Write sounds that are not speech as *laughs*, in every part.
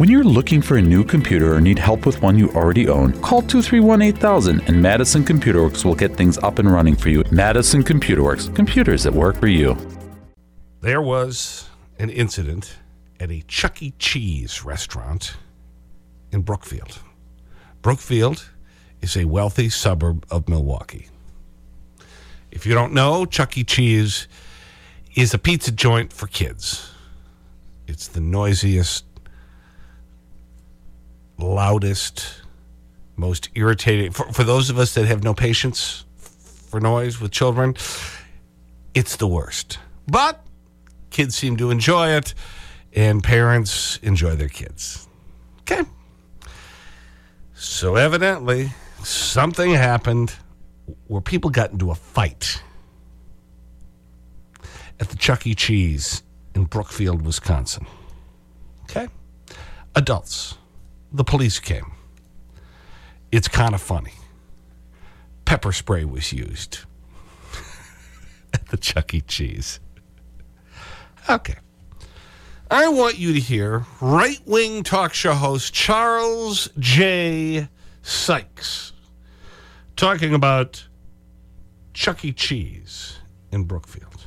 When you're looking for a new computer or need help with one you already own, call 231 8000 and Madison Computer Works will get things up and running for you. Madison Computer Works, computers that work for you. There was an incident at a Chuck E. Cheese restaurant in Brookfield. Brookfield is a wealthy suburb of Milwaukee. If you don't know, Chuck E. Cheese is a pizza joint for kids. It's the noisiest, loudest, most irritating. For, for those of us that have no patience for noise with children, it's the worst. But kids seem to enjoy it, and parents enjoy their kids. Okay. So evidently, something happened where people got into a fight at the Chuck E. Cheese in Brookfield, Wisconsin. Okay? Adults. The police came. It's kind of funny. Pepper spray was used *laughs* at the Chuck E. Cheese. Okay. I want you to hear right wing talk show host Charles J. Sykes talking about Chuck E. Cheese in Brookfield.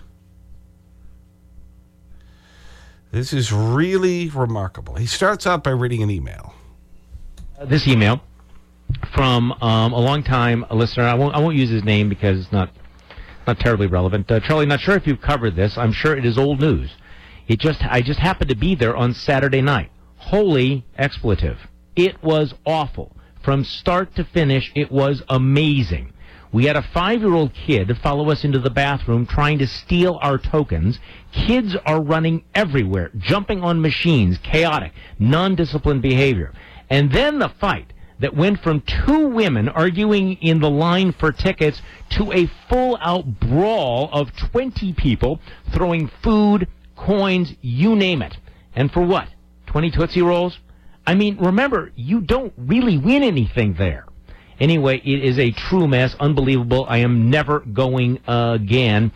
This is really remarkable. He starts out by reading an email. Uh, this email from um, a long-time listener. I won't, I won't use his name because it's not, not terribly relevant. Uh, Charlie, not sure if you've covered this. I'm sure it is old news. It just, I just happened to be there on Saturday night. Holy expletive. It was awful. From start to finish, it was amazing. We had a five-year-old kid follow us into the bathroom trying to steal our tokens. Kids are running everywhere, jumping on machines, chaotic, non-disciplined behavior. And then the fight that went from two women arguing in the line for tickets to a full-out brawl of 20 people throwing food, coins, you name it. And for what? 20 Tootsie Rolls? I mean, remember, you don't really win anything there. Anyway, it is a true mess. Unbelievable. I am never going again.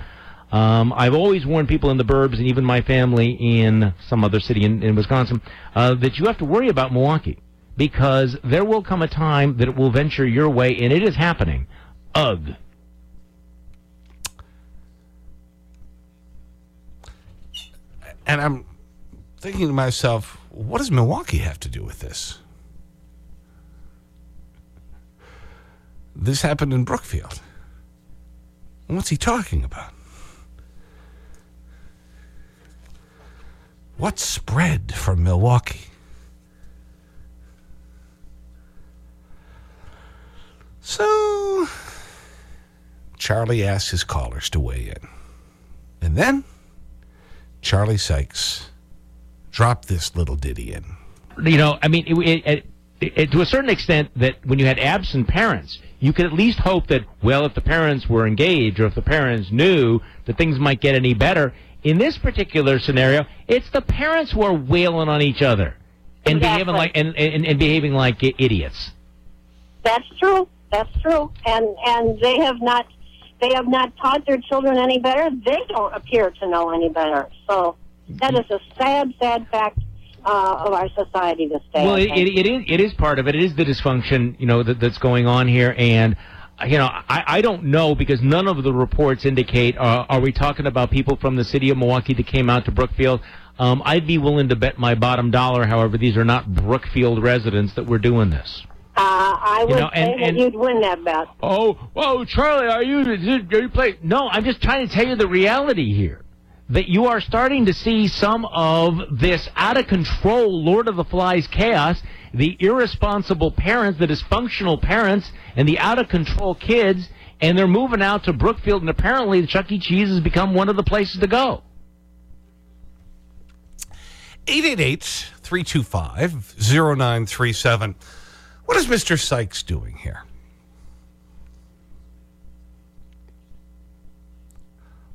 Um, I've always warned people in the burbs and even my family in some other city in, in Wisconsin uh, that you have to worry about Milwaukee because there will come a time that it will venture your way, and it is happening. Ugh. And I'm thinking to myself, what does Milwaukee have to do with this? This happened in Brookfield. What's he talking about? What spread from Milwaukee? So, Charlie asked his callers to weigh in. And then, Charlie Sykes dropped this little ditty in. You know, I mean, it, it, it, to a certain extent, that when you had absent parents, you could at least hope that, well, if the parents were engaged or if the parents knew that things might get any better. In this particular scenario, it's the parents who are wailing on each other and Exactly. behaving like and, and, and behaving like idiots. That's true. That's true. And and they have not they have not taught their children any better. They don't appear to know any better. So that is a sad, sad fact uh, of our society this day. Well, it, it, it is it is part of it. It is the dysfunction, you know, that, that's going on here, and you know, I, I don't know because none of the reports indicate. Uh, are we talking about people from the city of Milwaukee that came out to Brookfield? Um, I'd be willing to bet my bottom dollar. However, these are not Brookfield residents that were doing this. Uh, I would know, and- say that and- you'd win that bet. Oh, whoa, Charlie, are you, are you play? No, I'm just trying to tell you the reality here. That you are starting to see some of this out of control Lord of the Flies chaos, the irresponsible parents, the dysfunctional parents, and the out of control kids, and they're moving out to Brookfield, and apparently the Chuck E. Cheese has become one of the places to go. 888-325-0937. What is Mr. Sykes doing here?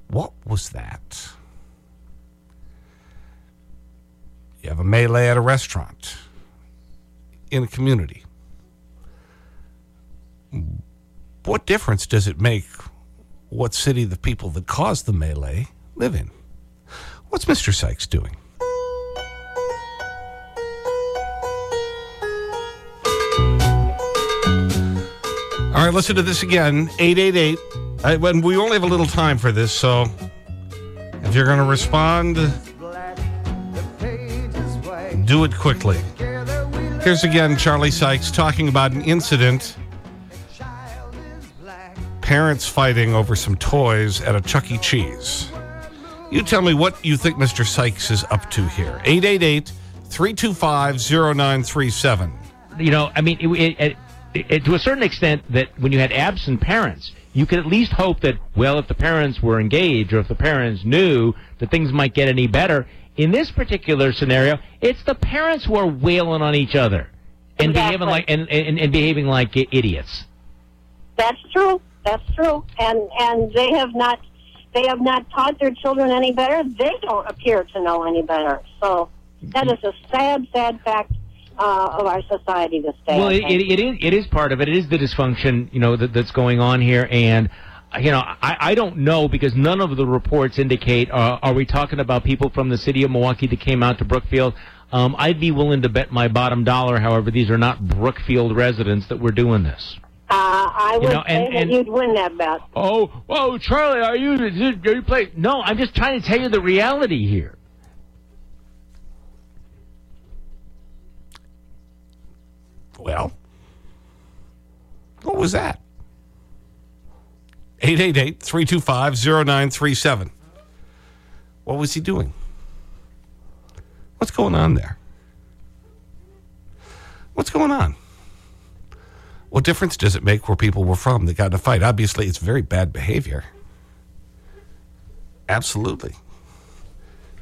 What was that? You have a melee at a restaurant in a community. What difference does it make what city the people that caused the melee live in? What's Mr. Sykes doing? All right, listen to this again. 888. I, when we only have a little time for this, so if you're going to respond, do it quickly. Here's again Charlie Sykes talking about an incident. Parents fighting over some toys at a Chuck E. Cheese. You tell me what you think Mr. Sykes is up to here. 888 325 0937. You know, I mean, it, it, it, to a certain extent, that when you had absent parents, you could at least hope that, well, if the parents were engaged or if the parents knew that things might get any better. In this particular scenario, it's the parents who are wailing on each other and Exactly. behaving like and, and, and behaving like idiots. That's true. That's true. And and they have not they have not taught their children any better. They don't appear to know any better. So that is a sad, sad fact uh, of our society this day. Well, it, it, it is it is part of it. It is the dysfunction, you know, that, that's going on here, and you know, I, I don't know because none of the reports indicate. Uh, are we talking about people from the city of Milwaukee that came out to Brookfield? Um, I'd be willing to bet my bottom dollar. However, these are not Brookfield residents that were doing this. uh, I would know, and- say that and- you'd win that bet. Oh, oh, Charlie, are you? Are you play? No, I'm just trying to tell you the reality here. Well, what was that? 888 325 0937. What was he doing? What's going on there? What's going on? What difference does it make where people were from that got in a fight? Obviously, it's very bad behavior. Absolutely.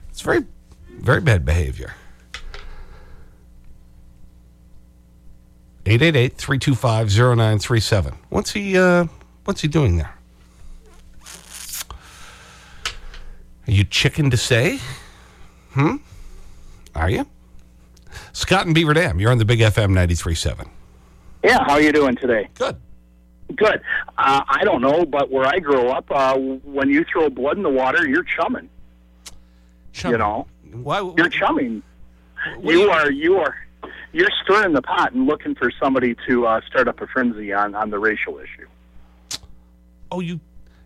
It's very, very bad behavior. 888-325-0937. What's he, uh, what's he doing there? Are you chicken to say? Hmm? Are you? Scott and Beaver Dam, you're on the Big FM 93.7. Yeah, how are you doing today? Good. Good. Uh, I don't know, but where I grew up, uh, when you throw blood in the water, you're chumming. Chum- You know, Why, you're chumming. what you- are, you are, you're stirring the pot and looking for somebody to uh, start up a frenzy on on the racial issue. oh, you,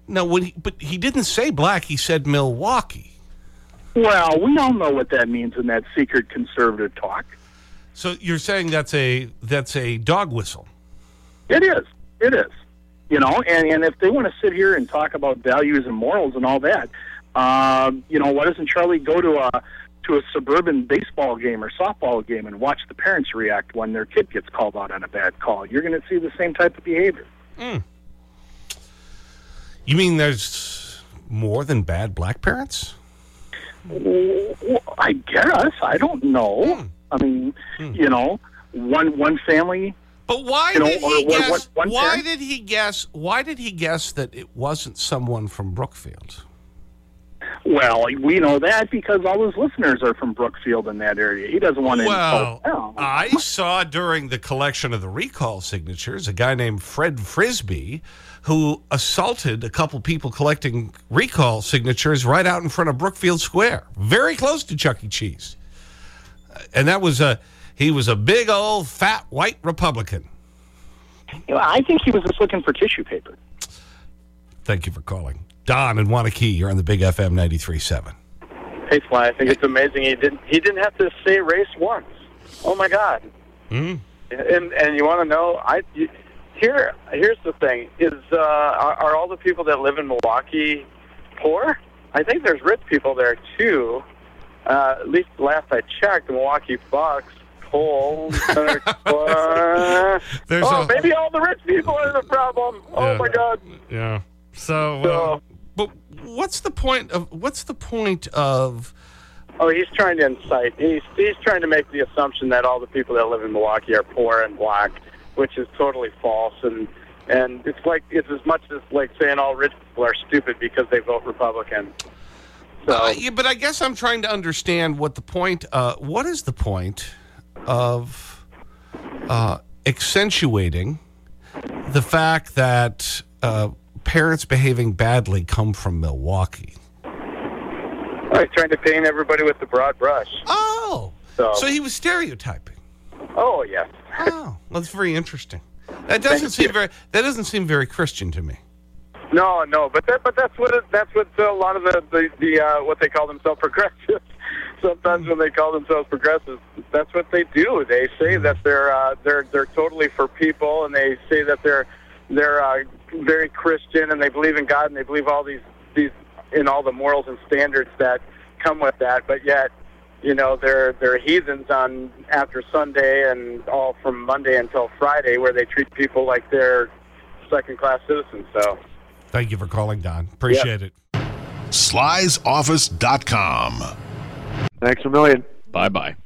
no, when he, but he didn't say black, he said Milwaukee. Well, we all know what that means in that secret conservative talk. So you're saying that's a, that's a dog whistle. It is. It is. You know, and, and if they want to sit here and talk about values and morals and all that, um, you know, why doesn't Charlie go to a to a suburban baseball game or softball game and watch the parents react when their kid gets called out on a bad call? You're going to see the same type of behavior. Hmm. You mean there's more than bad black parents? Well, I guess I don't know. Hmm. I mean, hmm. you know, one one family. But why You know, did he guess? what- one why parent- did he guess? Why did he guess that it wasn't someone from Brookfield? Well, we know that because all his listeners are from Brookfield in that area. He doesn't want to Well, insult them. I saw during the collection of the recall signatures a guy named Fred Frisbee who assaulted a couple people collecting recall signatures right out in front of Brookfield Square, very close to Chuck E. Cheese. Uh, and that was a, he was a big old fat white Republican. You know, I think he was just looking for tissue paper. Thank you for calling. Don and Waunakee, you're on the Big FM 93.7. Hey, Sly, I think it's amazing he didn't he didn't have to say race once. Oh my God! Hmm? And and you want to know? I you, here here's the thing: is uh, are, are all the people that live in Milwaukee poor? I think there's rich people there too. Uh, at least last I checked, the Milwaukee Bucks uh, *laughs* There's oh, a- maybe all the rich people are the problem. Oh Yeah. my God! Yeah. So, So- but what's the point of what's the point of Oh, he's trying to incite. He's he's trying to make the assumption that all the people that live in Milwaukee are poor and black, which is totally false. And and it's like it's as much as like saying all rich people are stupid because they vote Republican. So Uh, yeah, but I guess I'm trying to understand what the point. Uh, what is the point of uh, accentuating the fact that uh, parents behaving badly come from Milwaukee? oh, he's trying to paint everybody with the broad brush. Oh, So- so he was stereotyping. Oh yes. Oh, that's very interesting. That doesn't Thank seem you. very. That doesn't seem very Christian to me. No, no, but that, but that's what it, that's what a lot of the the, the uh, what they call themselves *laughs* progressives. Sometimes when they call themselves progressives, that's what they do. They say that they're uh, they're they're totally for people, and they say that they're they're uh, very Christian, and they believe in God, and they believe all these these in all the morals and standards that come with that. But yet, you know, they're they're heathens on after Sunday and all from Monday until Friday, where they treat people like they're second class citizens. So. Thank you for calling, Don. Appreciate it. slysoffice.com. Thanks a million. Bye bye.